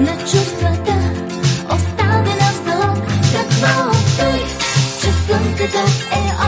на чувствата, оставена в. Какво той, че е